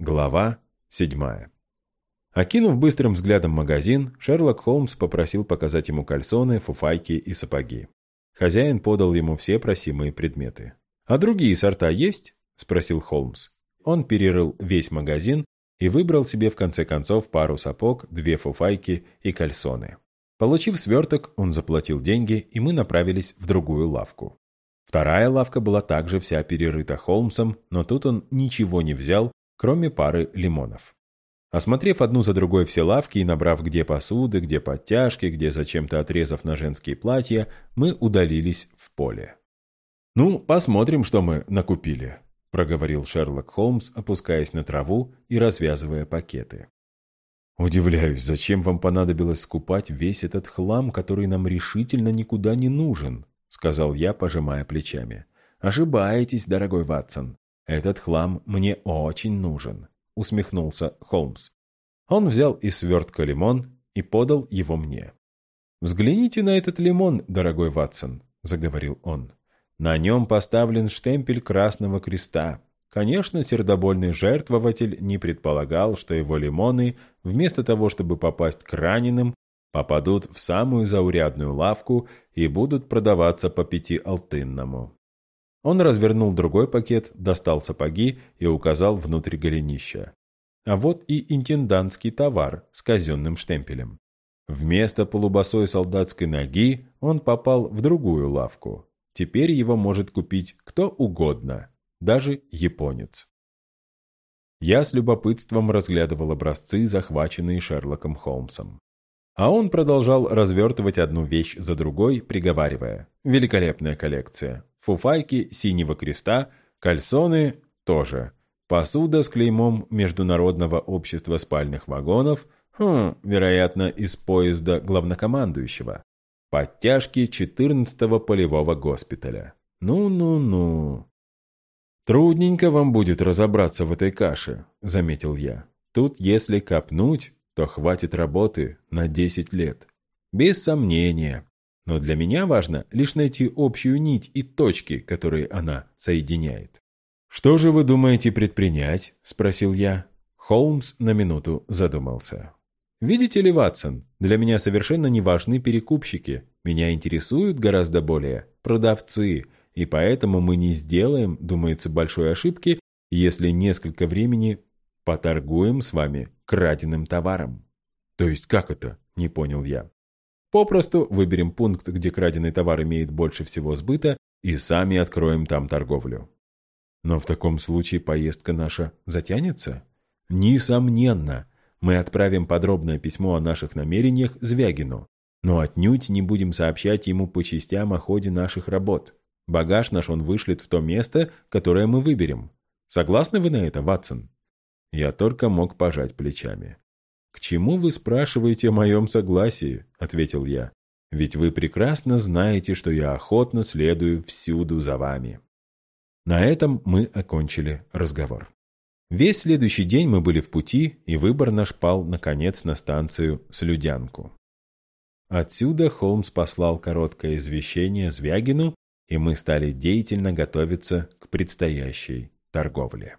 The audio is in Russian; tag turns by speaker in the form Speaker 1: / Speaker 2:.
Speaker 1: Глава седьмая. Окинув быстрым взглядом магазин, Шерлок Холмс попросил показать ему кальсоны, фуфайки и сапоги. Хозяин подал ему все просимые предметы. «А другие сорта есть?» – спросил Холмс. Он перерыл весь магазин и выбрал себе в конце концов пару сапог, две фуфайки и кальсоны. Получив сверток, он заплатил деньги, и мы направились в другую лавку. Вторая лавка была также вся перерыта Холмсом, но тут он ничего не взял, кроме пары лимонов. Осмотрев одну за другой все лавки и набрав где посуды, где подтяжки, где зачем-то отрезав на женские платья, мы удалились в поле. «Ну, посмотрим, что мы накупили», — проговорил Шерлок Холмс, опускаясь на траву и развязывая пакеты. «Удивляюсь, зачем вам понадобилось скупать весь этот хлам, который нам решительно никуда не нужен?» — сказал я, пожимая плечами. «Ошибаетесь, дорогой Ватсон. Этот хлам мне очень нужен усмехнулся Холмс. Он взял из свертка лимон и подал его мне. «Взгляните на этот лимон, дорогой Ватсон», — заговорил он. «На нем поставлен штемпель Красного Креста. Конечно, сердобольный жертвователь не предполагал, что его лимоны, вместо того, чтобы попасть к раненым, попадут в самую заурядную лавку и будут продаваться по пяти алтынному. Он развернул другой пакет, достал сапоги и указал внутрь голенища. А вот и интендантский товар с казенным штемпелем. Вместо полубосой солдатской ноги он попал в другую лавку. Теперь его может купить кто угодно, даже японец. Я с любопытством разглядывал образцы, захваченные Шерлоком Холмсом. А он продолжал развертывать одну вещь за другой, приговаривая. «Великолепная коллекция фуфайки синего креста, кальсоны тоже. Посуда с клеймом Международного общества спальных вагонов, хм, вероятно, из поезда главнокомандующего. Подтяжки 14-го полевого госпиталя. Ну-ну-ну. «Трудненько вам будет разобраться в этой каше», — заметил я. «Тут, если копнуть, то хватит работы на 10 лет». «Без сомнения», но для меня важно лишь найти общую нить и точки, которые она соединяет. «Что же вы думаете предпринять?» – спросил я. Холмс на минуту задумался. «Видите ли, Ватсон, для меня совершенно не важны перекупщики. Меня интересуют гораздо более продавцы, и поэтому мы не сделаем, думается, большой ошибки, если несколько времени поторгуем с вами краденым товаром». «То есть как это?» – не понял я. Попросту выберем пункт, где краденый товар имеет больше всего сбыта, и сами откроем там торговлю. Но в таком случае поездка наша затянется? Несомненно. Мы отправим подробное письмо о наших намерениях Звягину, но отнюдь не будем сообщать ему по частям о ходе наших работ. Багаж наш он вышлет в то место, которое мы выберем. Согласны вы на это, Ватсон? Я только мог пожать плечами. «К чему вы спрашиваете о моем согласии?» – ответил я. «Ведь вы прекрасно знаете, что я охотно следую всюду за вами». На этом мы окончили разговор. Весь следующий день мы были в пути, и выбор наш пал, наконец, на станцию Слюдянку. Отсюда Холмс послал короткое извещение Звягину, и мы стали деятельно готовиться к предстоящей торговле.